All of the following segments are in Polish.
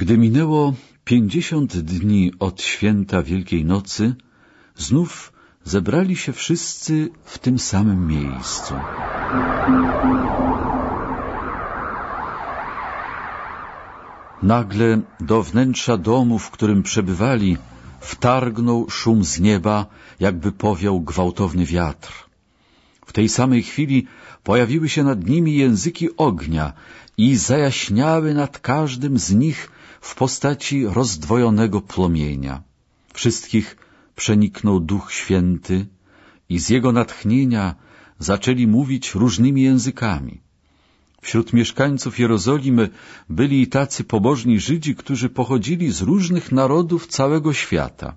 Gdy minęło pięćdziesiąt dni od święta Wielkiej Nocy, znów zebrali się wszyscy w tym samym miejscu. Nagle do wnętrza domu, w którym przebywali, wtargnął szum z nieba, jakby powiał gwałtowny wiatr. W tej samej chwili pojawiły się nad nimi języki ognia i zajaśniały nad każdym z nich w postaci rozdwojonego płomienia. Wszystkich przeniknął Duch Święty i z jego natchnienia zaczęli mówić różnymi językami. Wśród mieszkańców Jerozolimy byli i tacy pobożni Żydzi, którzy pochodzili z różnych narodów całego świata.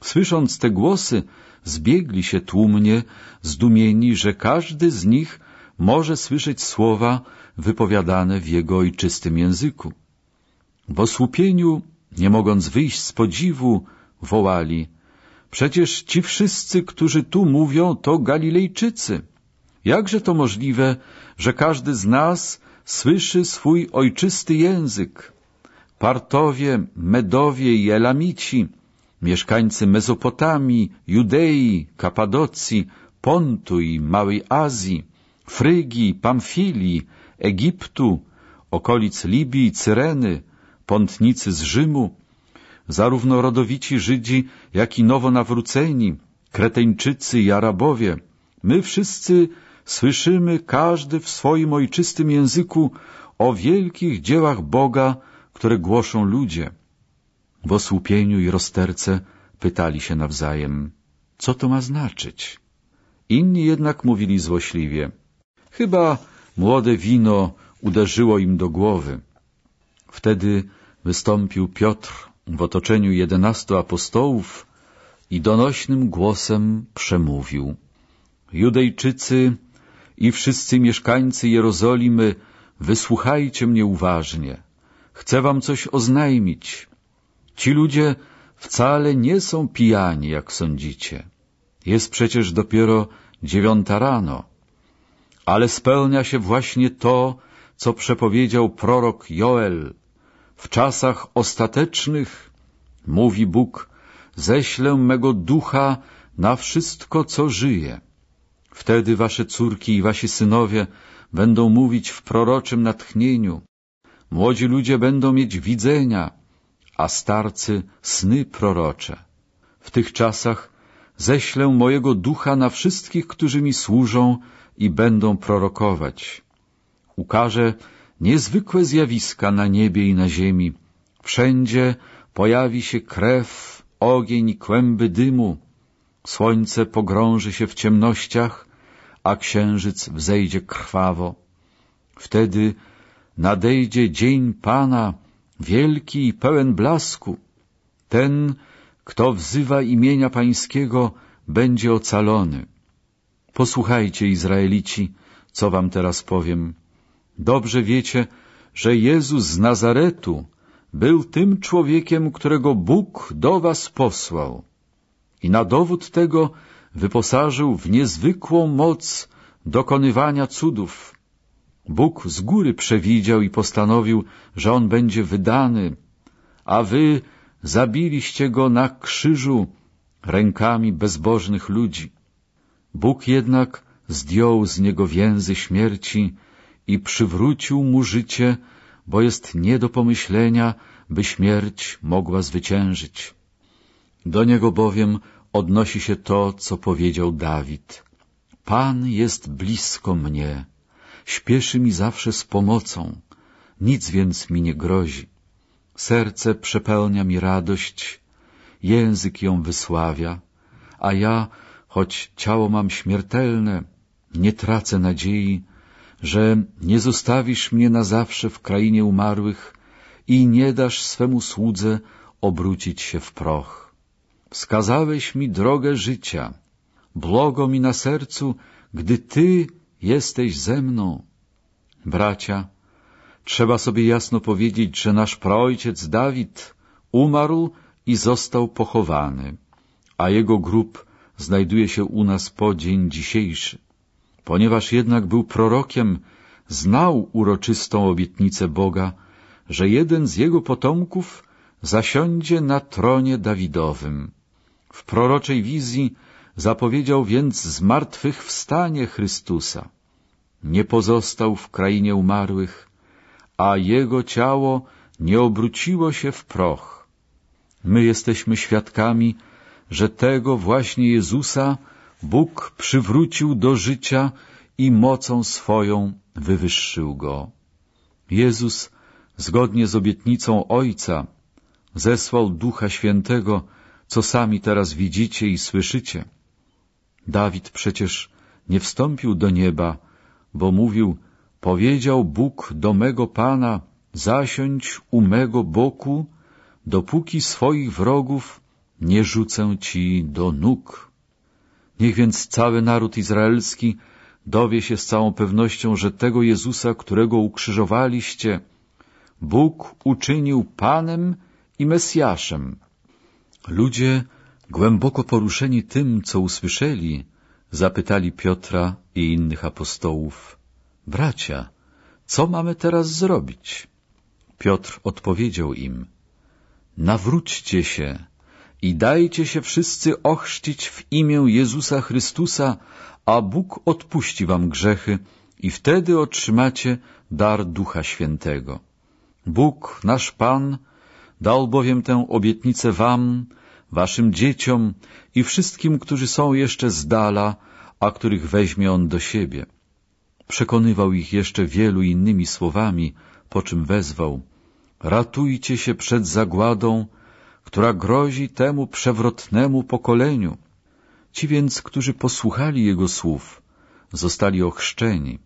Słysząc te głosy, zbiegli się tłumnie, zdumieni, że każdy z nich może słyszeć słowa wypowiadane w jego ojczystym języku. W osłupieniu, nie mogąc wyjść z podziwu, wołali Przecież ci wszyscy, którzy tu mówią, to Galilejczycy. Jakże to możliwe, że każdy z nas słyszy swój ojczysty język? Partowie, Medowie i Elamici, mieszkańcy Mezopotamii, Judei, Kapadocji, Pontu i Małej Azji, Frygii, Pamfilii, Egiptu, okolic Libii, Cyreny, pątnicy z Rzymu, zarówno rodowici Żydzi, jak i nowonawróceni, Kreteńczycy i Arabowie, my wszyscy słyszymy każdy w swoim ojczystym języku o wielkich dziełach Boga, które głoszą ludzie. W osłupieniu i rozterce pytali się nawzajem, co to ma znaczyć? Inni jednak mówili złośliwie, chyba młode wino uderzyło im do głowy. Wtedy wystąpił Piotr w otoczeniu jedenastu apostołów i donośnym głosem przemówił. Judejczycy i wszyscy mieszkańcy Jerozolimy, wysłuchajcie mnie uważnie. Chcę wam coś oznajmić. Ci ludzie wcale nie są pijani, jak sądzicie. Jest przecież dopiero dziewiąta rano. Ale spełnia się właśnie to, co przepowiedział prorok Joel. W czasach ostatecznych, mówi Bóg, ześlę mego ducha na wszystko, co żyje. Wtedy wasze córki i wasi synowie będą mówić w proroczym natchnieniu. Młodzi ludzie będą mieć widzenia, a starcy sny prorocze. W tych czasach ześlę mojego ducha na wszystkich, którzy mi służą i będą prorokować. Ukażę niezwykłe zjawiska na niebie i na ziemi. Wszędzie pojawi się krew, ogień i kłęby dymu. Słońce pogrąży się w ciemnościach, a księżyc wzejdzie krwawo. Wtedy nadejdzie dzień Pana, wielki i pełen blasku. Ten, kto wzywa imienia Pańskiego, będzie ocalony. Posłuchajcie, Izraelici, co wam teraz powiem. Dobrze wiecie, że Jezus z Nazaretu był tym człowiekiem, którego Bóg do was posłał. I na dowód tego wyposażył w niezwykłą moc dokonywania cudów. Bóg z góry przewidział i postanowił, że on będzie wydany, a wy zabiliście go na krzyżu rękami bezbożnych ludzi. Bóg jednak zdjął z niego więzy śmierci i przywrócił mu życie, bo jest nie do pomyślenia, by śmierć mogła zwyciężyć. Do niego bowiem odnosi się to, co powiedział Dawid. Pan jest blisko mnie, śpieszy mi zawsze z pomocą, nic więc mi nie grozi. Serce przepełnia mi radość, język ją wysławia, a ja, choć ciało mam śmiertelne, nie tracę nadziei, że nie zostawisz mnie na zawsze w krainie umarłych i nie dasz swemu słudze obrócić się w proch. Wskazałeś mi drogę życia, błogo mi na sercu, gdy Ty jesteś ze mną. Bracia, trzeba sobie jasno powiedzieć, że nasz praojciec Dawid umarł i został pochowany, a jego grób znajduje się u nas po dzień dzisiejszy. Ponieważ jednak był prorokiem, znał uroczystą obietnicę Boga, że jeden z jego potomków zasiądzie na tronie Dawidowym. W proroczej wizji zapowiedział więc zmartwychwstanie Chrystusa. Nie pozostał w krainie umarłych, a jego ciało nie obróciło się w proch. My jesteśmy świadkami, że tego właśnie Jezusa Bóg przywrócił do życia i mocą swoją wywyższył go. Jezus, zgodnie z obietnicą Ojca, zesłał Ducha Świętego, co sami teraz widzicie i słyszycie. Dawid przecież nie wstąpił do nieba, bo mówił, powiedział Bóg do mego Pana, zasiądź u mego boku, dopóki swoich wrogów nie rzucę ci do nóg. Niech więc cały naród izraelski dowie się z całą pewnością, że tego Jezusa, którego ukrzyżowaliście, Bóg uczynił Panem i Mesjaszem. Ludzie, głęboko poruszeni tym, co usłyszeli, zapytali Piotra i innych apostołów, bracia, co mamy teraz zrobić? Piotr odpowiedział im, nawróćcie się i dajcie się wszyscy ochrzcić w imię Jezusa Chrystusa, a Bóg odpuści wam grzechy i wtedy otrzymacie dar Ducha Świętego. Bóg, nasz Pan, dał bowiem tę obietnicę wam, waszym dzieciom i wszystkim, którzy są jeszcze z dala, a których weźmie On do siebie. Przekonywał ich jeszcze wielu innymi słowami, po czym wezwał Ratujcie się przed zagładą, która grozi temu przewrotnemu pokoleniu. Ci więc, którzy posłuchali Jego słów, zostali ochrzczeni.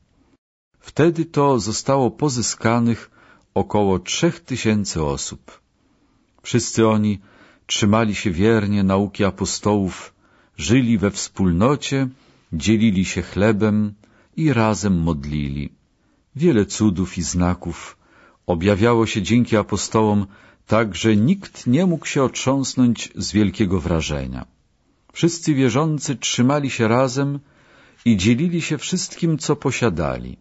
Wtedy to zostało pozyskanych około trzech tysięcy osób. Wszyscy oni trzymali się wiernie nauki apostołów, żyli we wspólnocie, dzielili się chlebem i razem modlili. Wiele cudów i znaków objawiało się dzięki apostołom, tak że nikt nie mógł się otrząsnąć z wielkiego wrażenia. Wszyscy wierzący trzymali się razem i dzielili się wszystkim, co posiadali.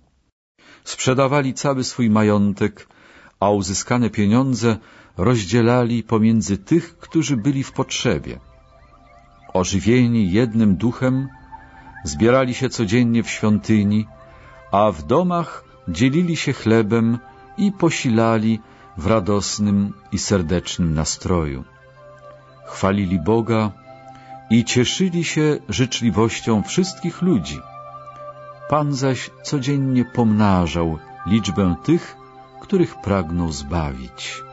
Sprzedawali cały swój majątek, a uzyskane pieniądze rozdzielali pomiędzy tych, którzy byli w potrzebie. Ożywieni jednym duchem, zbierali się codziennie w świątyni, a w domach dzielili się chlebem i posilali w radosnym i serdecznym nastroju. Chwalili Boga i cieszyli się życzliwością wszystkich ludzi. Pan zaś codziennie pomnażał liczbę tych, których pragnął zbawić.